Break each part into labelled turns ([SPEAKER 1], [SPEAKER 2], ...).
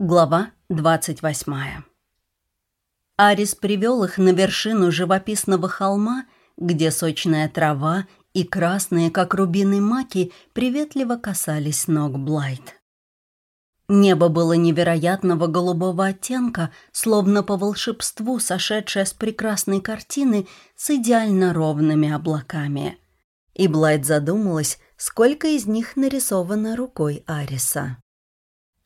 [SPEAKER 1] Глава 28 Арис привел их на вершину живописного холма, где сочная трава и красные, как рубины маки, приветливо касались ног Блайт. Небо было невероятного голубого оттенка, словно по волшебству сошедшее с прекрасной картины с идеально ровными облаками. И Блайт задумалась, сколько из них нарисовано рукой Ариса.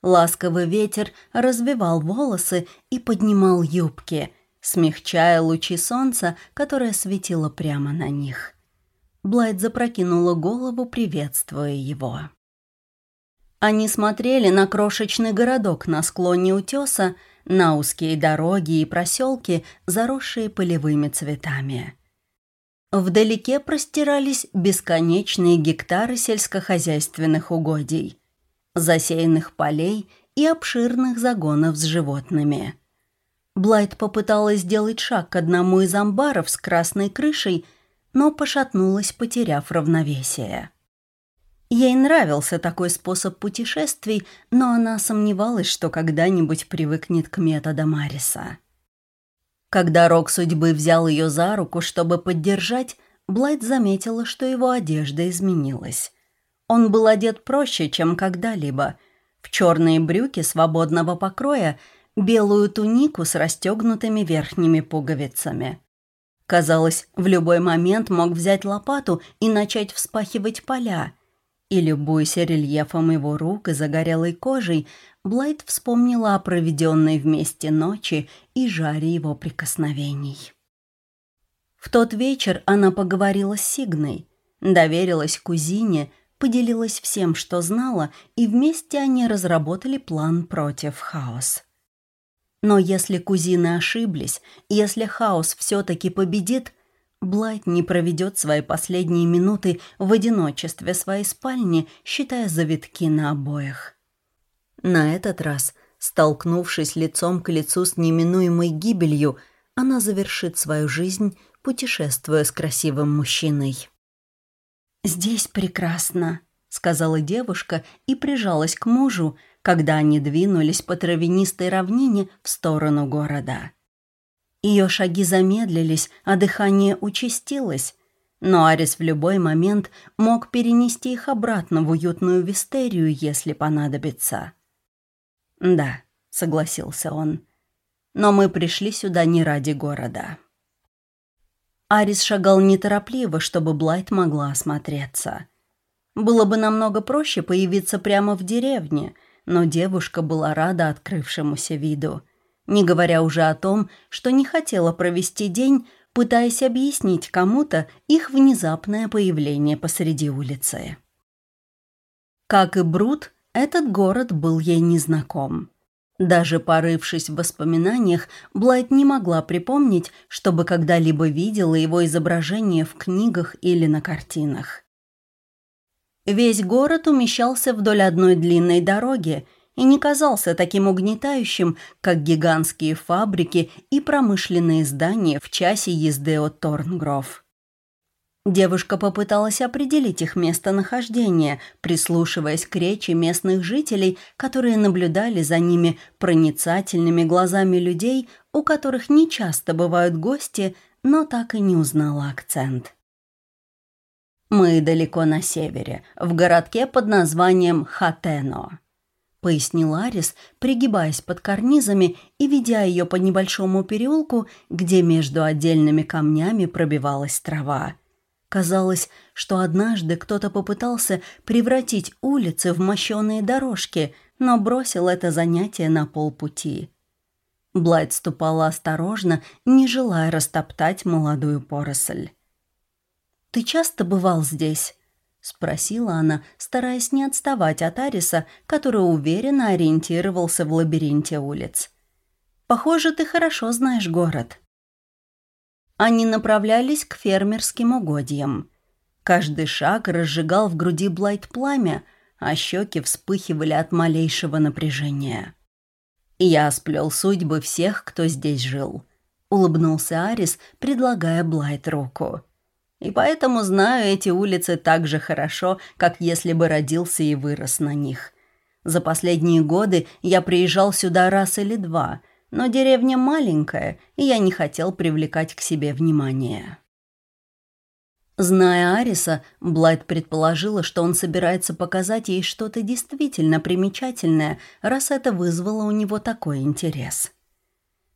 [SPEAKER 1] Ласковый ветер развивал волосы и поднимал юбки, смягчая лучи солнца, которое светило прямо на них. Блайт запрокинула голову, приветствуя его. Они смотрели на крошечный городок на склоне утеса, на узкие дороги и проселки, заросшие полевыми цветами. Вдалеке простирались бесконечные гектары сельскохозяйственных угодий – засеянных полей и обширных загонов с животными. Блайт попыталась сделать шаг к одному из амбаров с красной крышей, но пошатнулась, потеряв равновесие. Ей нравился такой способ путешествий, но она сомневалась, что когда-нибудь привыкнет к методам Мариса. Когда рок судьбы взял ее за руку, чтобы поддержать, Блайт заметила, что его одежда изменилась. Он был одет проще, чем когда-либо. В черные брюки свободного покроя, белую тунику с расстегнутыми верхними пуговицами. Казалось, в любой момент мог взять лопату и начать вспахивать поля. И, любуясь рельефом его рук и загорелой кожей, Блайт вспомнила о проведенной вместе ночи и жаре его прикосновений. В тот вечер она поговорила с Сигной, доверилась кузине, поделилась всем, что знала, и вместе они разработали план против хаос. Но если кузины ошиблись, если хаос все-таки победит, Блайт не проведет свои последние минуты в одиночестве своей спальни, считая завитки на обоях. На этот раз, столкнувшись лицом к лицу с неминуемой гибелью, она завершит свою жизнь, путешествуя с красивым мужчиной. «Здесь прекрасно», — сказала девушка и прижалась к мужу, когда они двинулись по травянистой равнине в сторону города. Ее шаги замедлились, а дыхание участилось, но Арис в любой момент мог перенести их обратно в уютную вистерию, если понадобится. «Да», — согласился он, — «но мы пришли сюда не ради города». Арис шагал неторопливо, чтобы Блайт могла осмотреться. Было бы намного проще появиться прямо в деревне, но девушка была рада открывшемуся виду, не говоря уже о том, что не хотела провести день, пытаясь объяснить кому-то их внезапное появление посреди улицы. Как и Брут, этот город был ей незнаком. Даже порывшись в воспоминаниях, Блайт не могла припомнить, чтобы когда-либо видела его изображение в книгах или на картинах. Весь город умещался вдоль одной длинной дороги и не казался таким угнетающим, как гигантские фабрики и промышленные здания в часе езды от Торнгров. Девушка попыталась определить их местонахождение, прислушиваясь к речи местных жителей, которые наблюдали за ними проницательными глазами людей, у которых нечасто бывают гости, но так и не узнала акцент. «Мы далеко на севере, в городке под названием Хатено», — пояснил Арис, пригибаясь под карнизами и ведя ее по небольшому переулку, где между отдельными камнями пробивалась трава. Казалось, что однажды кто-то попытался превратить улицы в мощеные дорожки, но бросил это занятие на полпути. Блайт ступала осторожно, не желая растоптать молодую поросль. «Ты часто бывал здесь?» — спросила она, стараясь не отставать от Ариса, который уверенно ориентировался в лабиринте улиц. «Похоже, ты хорошо знаешь город». Они направлялись к фермерским угодьям. Каждый шаг разжигал в груди Блайт пламя, а щеки вспыхивали от малейшего напряжения. «Я сплел судьбы всех, кто здесь жил», — улыбнулся Арис, предлагая Блайт руку. «И поэтому знаю эти улицы так же хорошо, как если бы родился и вырос на них. За последние годы я приезжал сюда раз или два, но деревня маленькая, и я не хотел привлекать к себе внимание. Зная Ариса, Блайт предположила, что он собирается показать ей что-то действительно примечательное, раз это вызвало у него такой интерес.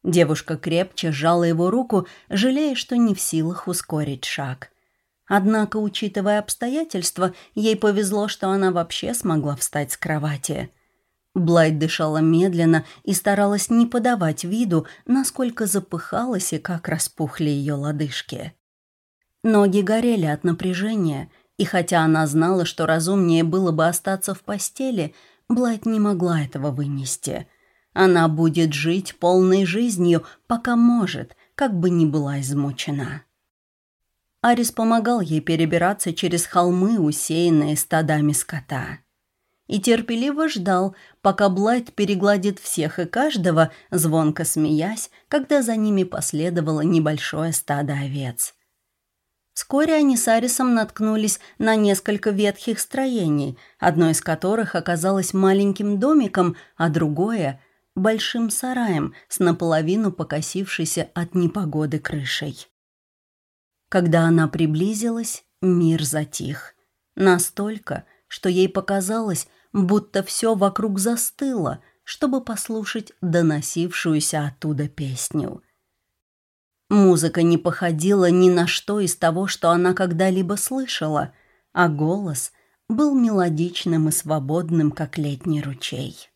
[SPEAKER 1] Девушка крепче сжала его руку, жалея, что не в силах ускорить шаг. Однако, учитывая обстоятельства, ей повезло, что она вообще смогла встать с кровати. Блайт дышала медленно и старалась не подавать виду, насколько запыхалась и как распухли ее лодыжки. Ноги горели от напряжения, и хотя она знала, что разумнее было бы остаться в постели, Блайт не могла этого вынести. Она будет жить полной жизнью, пока может, как бы ни была измучена. Арис помогал ей перебираться через холмы, усеянные стадами скота. И терпеливо ждал, пока Блайт перегладит всех и каждого, звонко смеясь, когда за ними последовало небольшое стадо овец. Вскоре они с Арисом наткнулись на несколько ветхих строений, одно из которых оказалось маленьким домиком, а другое — большим сараем с наполовину покосившейся от непогоды крышей. Когда она приблизилась, мир затих. Настолько, что ей показалось, будто все вокруг застыло, чтобы послушать доносившуюся оттуда песню — Музыка не походила ни на что из того, что она когда-либо слышала, а голос был мелодичным и свободным, как летний ручей.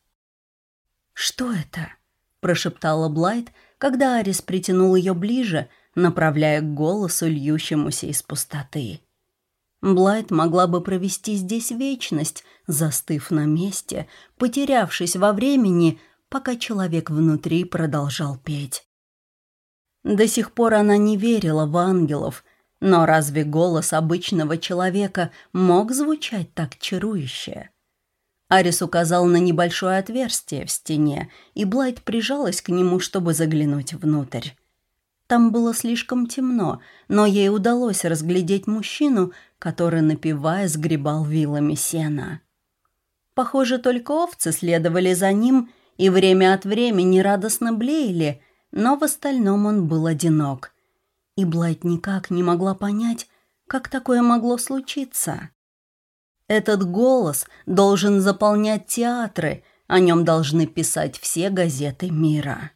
[SPEAKER 1] «Что это?» – прошептала Блайт, когда Арис притянул ее ближе, направляя к голосу, льющемуся из пустоты. Блайт могла бы провести здесь вечность, застыв на месте, потерявшись во времени, пока человек внутри продолжал петь. До сих пор она не верила в ангелов, но разве голос обычного человека мог звучать так чарующе? Арис указал на небольшое отверстие в стене, и Блайт прижалась к нему, чтобы заглянуть внутрь. Там было слишком темно, но ей удалось разглядеть мужчину, который, напивая, сгребал вилами сена. Похоже, только овцы следовали за ним и время от времени радостно блеяли, но в остальном он был одинок. И Блайт никак не могла понять, как такое могло случиться. Этот голос должен заполнять театры, о нем должны писать все газеты мира.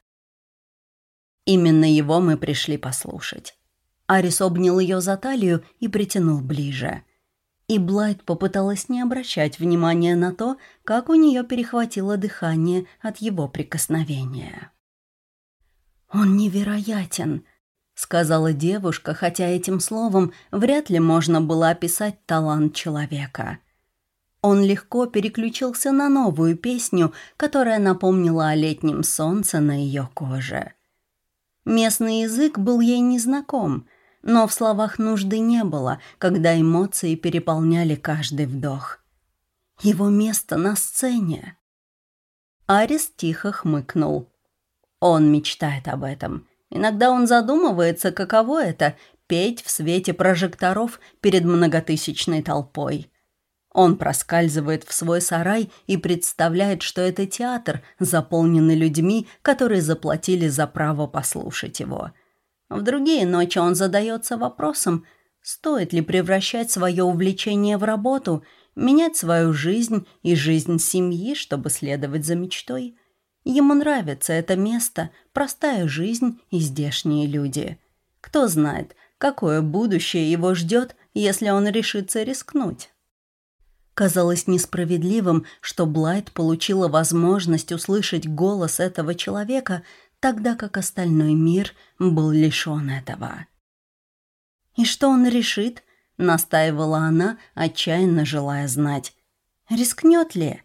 [SPEAKER 1] Именно его мы пришли послушать. Арис обнял ее за талию и притянул ближе. И Блайт попыталась не обращать внимания на то, как у нее перехватило дыхание от его прикосновения. «Он невероятен», — сказала девушка, хотя этим словом вряд ли можно было описать талант человека. Он легко переключился на новую песню, которая напомнила о летнем солнце на ее коже. Местный язык был ей незнаком, но в словах нужды не было, когда эмоции переполняли каждый вдох. Его место на сцене. Арис тихо хмыкнул. Он мечтает об этом. Иногда он задумывается, каково это — петь в свете прожекторов перед многотысячной толпой. Он проскальзывает в свой сарай и представляет, что это театр, заполненный людьми, которые заплатили за право послушать его. В другие ночи он задается вопросом, стоит ли превращать свое увлечение в работу, менять свою жизнь и жизнь семьи, чтобы следовать за мечтой. Ему нравится это место, простая жизнь и здешние люди. Кто знает, какое будущее его ждет, если он решится рискнуть. Казалось несправедливым, что Блайт получила возможность услышать голос этого человека, тогда как остальной мир был лишен этого. «И что он решит?» — настаивала она, отчаянно желая знать. «Рискнет ли?»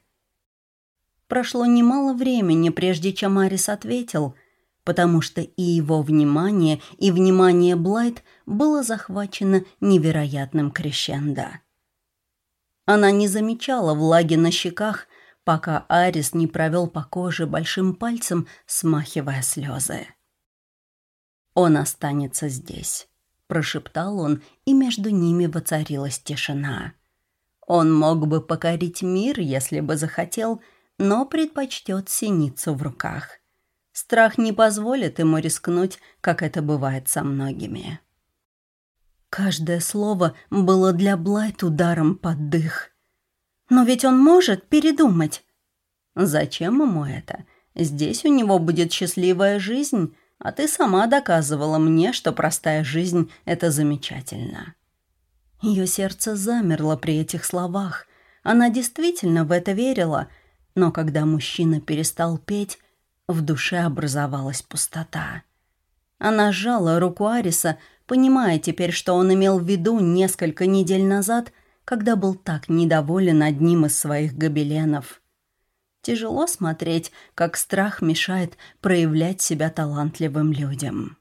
[SPEAKER 1] Прошло немало времени, прежде чем Арис ответил, потому что и его внимание, и внимание Блайт было захвачено невероятным крещендо. Она не замечала влаги на щеках, пока Арис не провел по коже большим пальцем, смахивая слезы. «Он останется здесь», — прошептал он, и между ними воцарилась тишина. Он мог бы покорить мир, если бы захотел, — но предпочтет синицу в руках. Страх не позволит ему рискнуть, как это бывает со многими. Каждое слово было для Блайт ударом под дых. Но ведь он может передумать. Зачем ему это? Здесь у него будет счастливая жизнь, а ты сама доказывала мне, что простая жизнь — это замечательно. Ее сердце замерло при этих словах. Она действительно в это верила, но когда мужчина перестал петь, в душе образовалась пустота. Она сжала руку Ариса, понимая теперь, что он имел в виду несколько недель назад, когда был так недоволен одним из своих гобеленов. Тяжело смотреть, как страх мешает проявлять себя талантливым людям.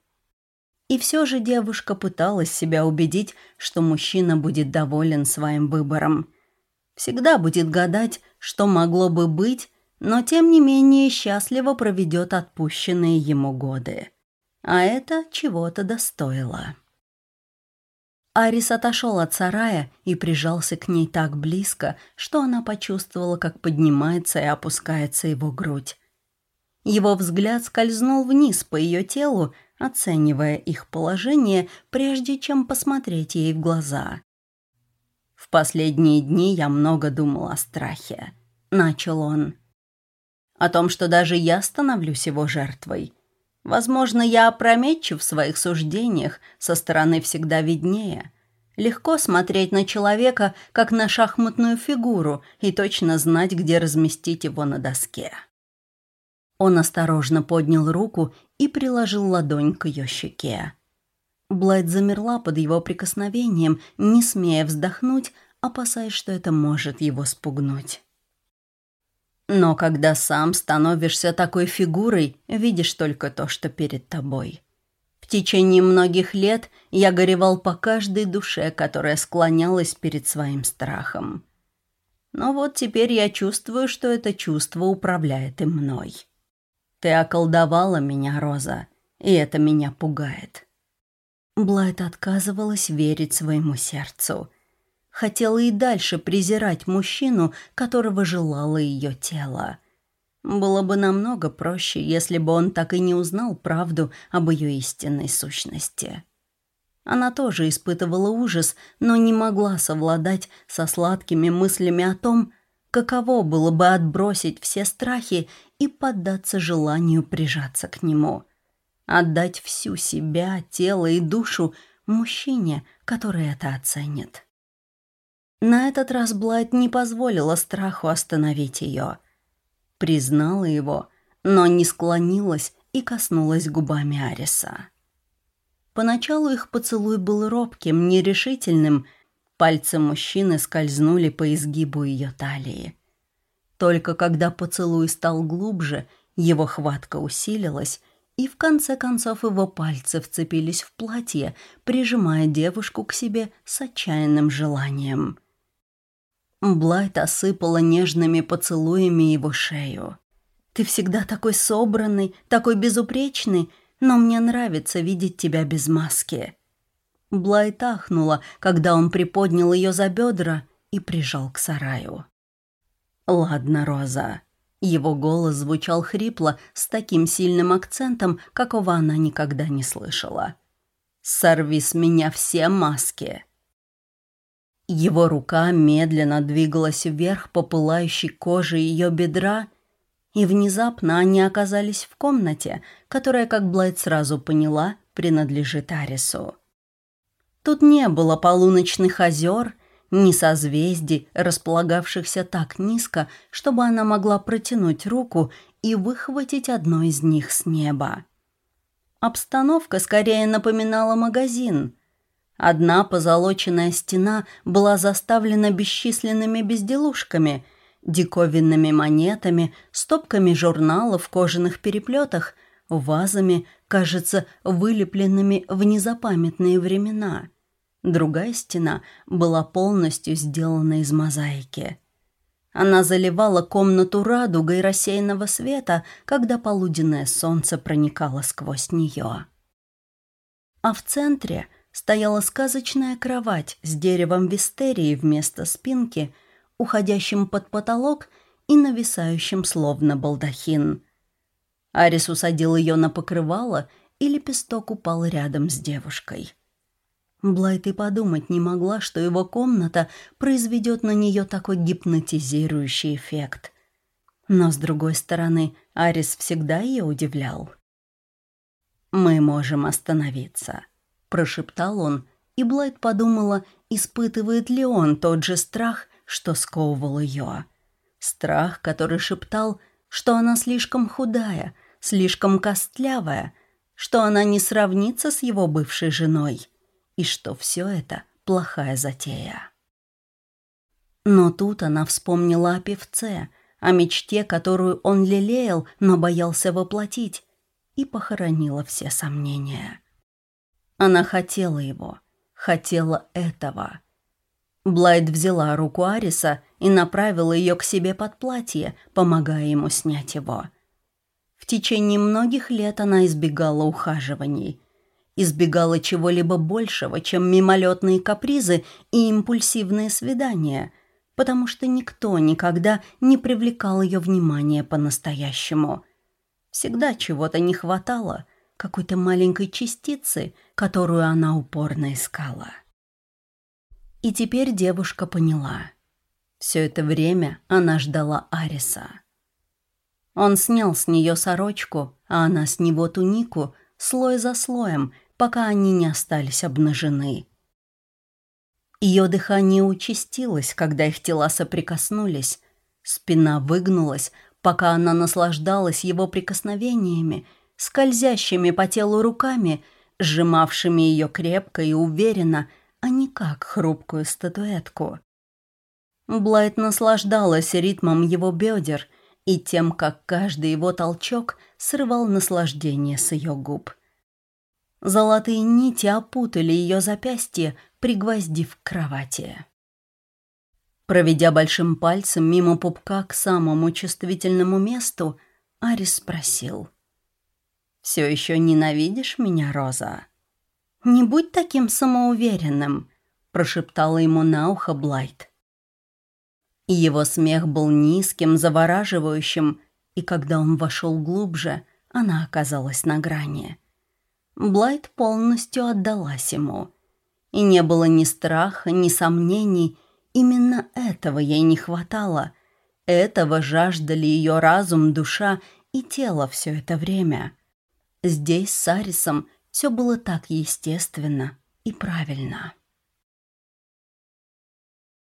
[SPEAKER 1] И все же девушка пыталась себя убедить, что мужчина будет доволен своим выбором. Всегда будет гадать, что могло бы быть, но тем не менее счастливо проведет отпущенные ему годы. А это чего-то достоило. Арис отошел от сарая и прижался к ней так близко, что она почувствовала, как поднимается и опускается его грудь. Его взгляд скользнул вниз по ее телу, оценивая их положение, прежде чем посмотреть ей в глаза. «В последние дни я много думал о страхе», — начал он. «О том, что даже я становлюсь его жертвой. Возможно, я опрометчив в своих суждениях, со стороны всегда виднее. Легко смотреть на человека, как на шахматную фигуру, и точно знать, где разместить его на доске». Он осторожно поднял руку и приложил ладонь к ее щеке. Блайт замерла под его прикосновением, не смея вздохнуть, опасаясь, что это может его спугнуть. Но когда сам становишься такой фигурой, видишь только то, что перед тобой. В течение многих лет я горевал по каждой душе, которая склонялась перед своим страхом. Но вот теперь я чувствую, что это чувство управляет и мной. Ты околдовала меня, Роза, и это меня пугает». Блайт отказывалась верить своему сердцу. Хотела и дальше презирать мужчину, которого желало ее тело. Было бы намного проще, если бы он так и не узнал правду об ее истинной сущности. Она тоже испытывала ужас, но не могла совладать со сладкими мыслями о том, каково было бы отбросить все страхи и поддаться желанию прижаться к нему. Отдать всю себя, тело и душу мужчине, который это оценит. На этот раз Блайт не позволила страху остановить ее. Признала его, но не склонилась и коснулась губами Ариса. Поначалу их поцелуй был робким, нерешительным, Пальцы мужчины скользнули по изгибу ее талии. Только когда поцелуй стал глубже, его хватка усилилась, и в конце концов его пальцы вцепились в платье, прижимая девушку к себе с отчаянным желанием. Блайт осыпала нежными поцелуями его шею. «Ты всегда такой собранный, такой безупречный, но мне нравится видеть тебя без маски». Блайт ахнула, когда он приподнял ее за бедра и прижал к сараю. «Ладно, Роза». Его голос звучал хрипло, с таким сильным акцентом, какого она никогда не слышала. «Сорви с меня все маски!» Его рука медленно двигалась вверх по пылающей коже ее бедра, и внезапно они оказались в комнате, которая, как Блайт сразу поняла, принадлежит Арису. Тут не было полуночных озер, ни созвездий, располагавшихся так низко, чтобы она могла протянуть руку и выхватить одно из них с неба. Обстановка скорее напоминала магазин. Одна позолоченная стена была заставлена бесчисленными безделушками, диковинными монетами, стопками журналов в кожаных переплетах, вазами, кажется, вылепленными в незапамятные времена. Другая стена была полностью сделана из мозаики. Она заливала комнату радугой рассеянного света, когда полуденное солнце проникало сквозь нее. А в центре стояла сказочная кровать с деревом вистерии вместо спинки, уходящим под потолок и нависающим словно балдахин. Арис усадил ее на покрывало, и лепесток упал рядом с девушкой. Блайт и подумать не могла, что его комната произведет на нее такой гипнотизирующий эффект. Но, с другой стороны, Арис всегда ее удивлял. «Мы можем остановиться», — прошептал он, и Блайт подумала, испытывает ли он тот же страх, что сковывал ее. Страх, который шептал, что она слишком худая, слишком костлявая, что она не сравнится с его бывшей женой — и что все это плохая затея. Но тут она вспомнила о певце, о мечте, которую он лелеял, но боялся воплотить, и похоронила все сомнения. Она хотела его, хотела этого. Блайт взяла руку Ариса и направила ее к себе под платье, помогая ему снять его. В течение многих лет она избегала ухаживаний, избегала чего-либо большего, чем мимолетные капризы и импульсивные свидания, потому что никто никогда не привлекал ее внимание по-настоящему. Всегда чего-то не хватало, какой-то маленькой частицы, которую она упорно искала. И теперь девушка поняла. Все это время она ждала Ариса. Он снял с нее сорочку, а она с него тунику, слой за слоем, пока они не остались обнажены. Ее дыхание участилось, когда их тела соприкоснулись. Спина выгнулась, пока она наслаждалась его прикосновениями, скользящими по телу руками, сжимавшими ее крепко и уверенно, а не как хрупкую статуэтку. Блайт наслаждалась ритмом его бедер и тем, как каждый его толчок срывал наслаждение с ее губ – Золотые нити опутали ее запястье, пригвоздив к кровати. Проведя большим пальцем мимо пупка к самому чувствительному месту, Арис спросил. «Все еще ненавидишь меня, Роза?» «Не будь таким самоуверенным», — прошептала ему на ухо Блайт. Его смех был низким, завораживающим, и когда он вошел глубже, она оказалась на грани. Блайт полностью отдалась ему. И не было ни страха, ни сомнений. Именно этого ей не хватало. Этого жаждали ее разум, душа и тело все это время. Здесь с Арисом все было так естественно и правильно.